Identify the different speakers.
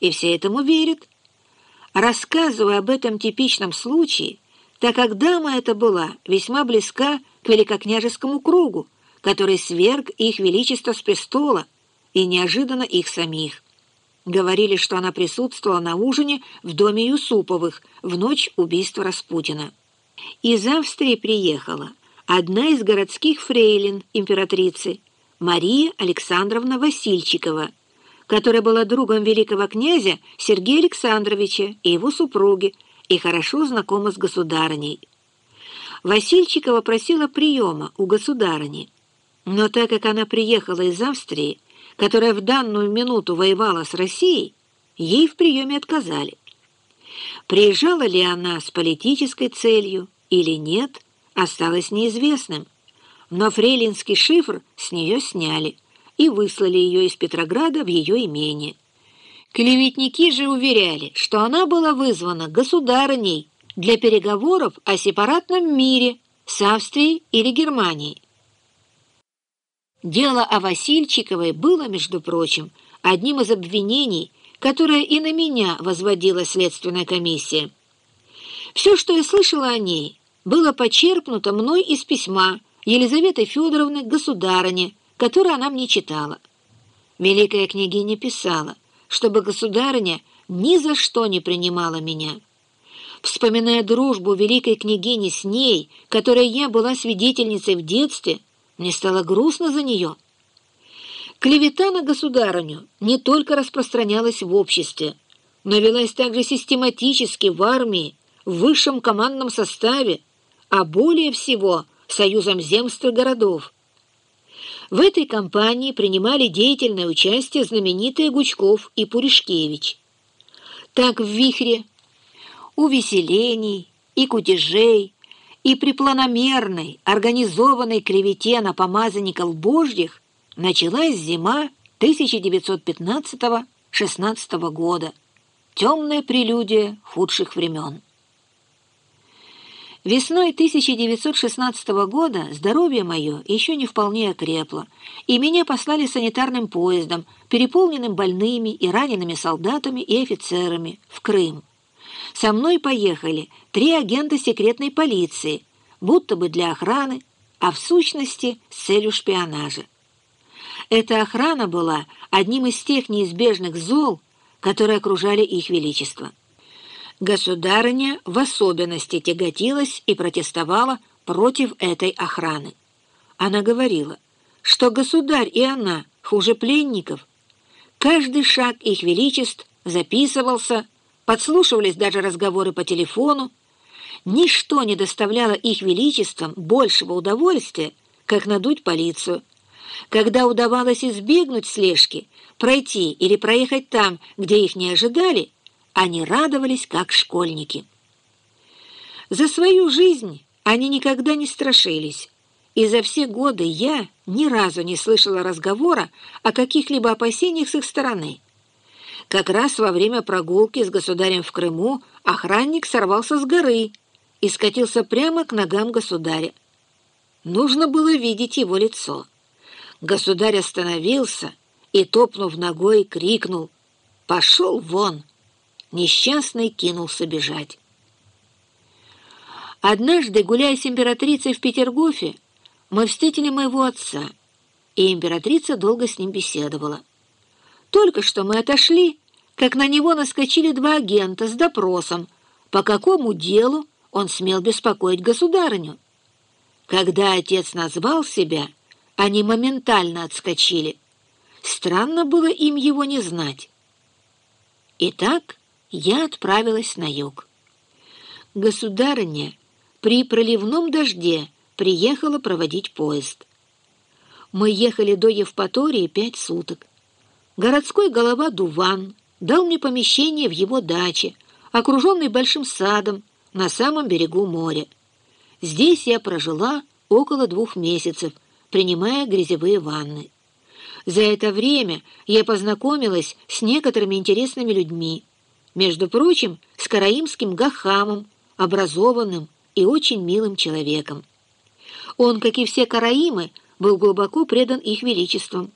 Speaker 1: и все этому верят. Рассказывая об этом типичном случае, так как дама эта была весьма близка к великокняжескому кругу, который сверг их величество с престола и неожиданно их самих. Говорили, что она присутствовала на ужине в доме Юсуповых в ночь убийства Распутина. Из Австрии приехала одна из городских фрейлин императрицы, Мария Александровна Васильчикова, которая была другом великого князя Сергея Александровича и его супруги и хорошо знакома с государыней. Васильчикова просила приема у государыни, но так как она приехала из Австрии, которая в данную минуту воевала с Россией, ей в приеме отказали. Приезжала ли она с политической целью или нет, осталось неизвестным, но фрейлинский шифр с нее сняли и выслали ее из Петрограда в ее имение. Клеветники же уверяли, что она была вызвана государыней для переговоров о сепаратном мире с Австрией или Германией. Дело о Васильчиковой было, между прочим, одним из обвинений, которое и на меня возводила следственная комиссия. Все, что я слышала о ней, было почерпнуто мной из письма Елизаветы Федоровны государыне, которое она мне читала. Великая княгиня писала, чтобы государыня ни за что не принимала меня. Вспоминая дружбу великой княгини с ней, которой я была свидетельницей в детстве, мне стало грустно за нее. Клевета на государыню не только распространялась в обществе, но велась также систематически в армии, в высшем командном составе, а более всего союзом земств и городов. В этой кампании принимали деятельное участие знаменитые Гучков и Пуришкевич. Так в вихре увеселений и кутежей, и при планомерной, организованной клевете на помазанников божьих началась зима 1915-16 года, темная прелюдия худших времен. Весной 1916 года здоровье мое еще не вполне окрепло, и меня послали санитарным поездом, переполненным больными и ранеными солдатами и офицерами, в Крым. Со мной поехали три агента секретной полиции, будто бы для охраны, а в сущности с целью шпионажа. Эта охрана была одним из тех неизбежных зол, которые окружали их величество. Государыня в особенности тяготилась и протестовала против этой охраны. Она говорила, что государь и она хуже пленников. Каждый шаг их величеств записывался, подслушивались даже разговоры по телефону. Ничто не доставляло их величествам большего удовольствия, как надуть полицию. Когда удавалось избегнуть слежки, пройти или проехать там, где их не ожидали – они радовались, как школьники. За свою жизнь они никогда не страшились, и за все годы я ни разу не слышала разговора о каких-либо опасениях с их стороны. Как раз во время прогулки с государем в Крыму охранник сорвался с горы и скатился прямо к ногам государя. Нужно было видеть его лицо. Государь остановился и, топнув ногой, крикнул «Пошел вон!» Несчастный кинулся бежать. Однажды, гуляя с императрицей в Петергофе, мы встретили моего отца, и императрица долго с ним беседовала. Только что мы отошли, как на него наскочили два агента с допросом, по какому делу он смел беспокоить государыню. Когда отец назвал себя, они моментально отскочили. Странно было им его не знать. Итак, я отправилась на юг. Государыня при проливном дожде приехала проводить поезд. Мы ехали до Евпатории пять суток. Городской голова Дуван дал мне помещение в его даче, окруженной большим садом на самом берегу моря. Здесь я прожила около двух месяцев, принимая грязевые ванны. За это время я познакомилась с некоторыми интересными людьми, между прочим, с караимским Гахамом, образованным и очень милым человеком. Он, как и все караимы, был глубоко предан их величеством.